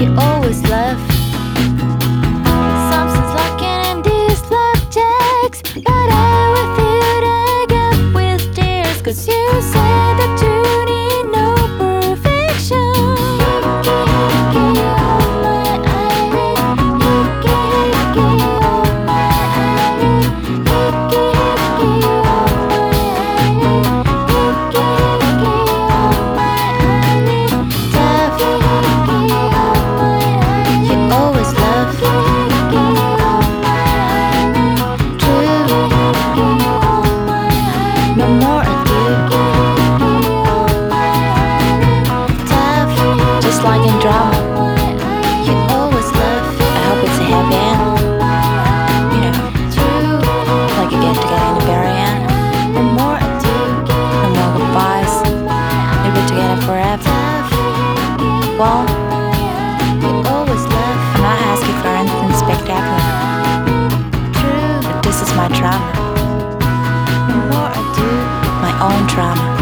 you always left. Something's lacking in these love but I refuse to with cause you said that truth. Like in drama. You always love. I hope it's a happy end. You know, like you get together in the very end. The more I do, the more goodbyes. We'll be together forever. Well, you always love. I'm not asking for anything spectacular. But this is my drama. The more I do, my own drama.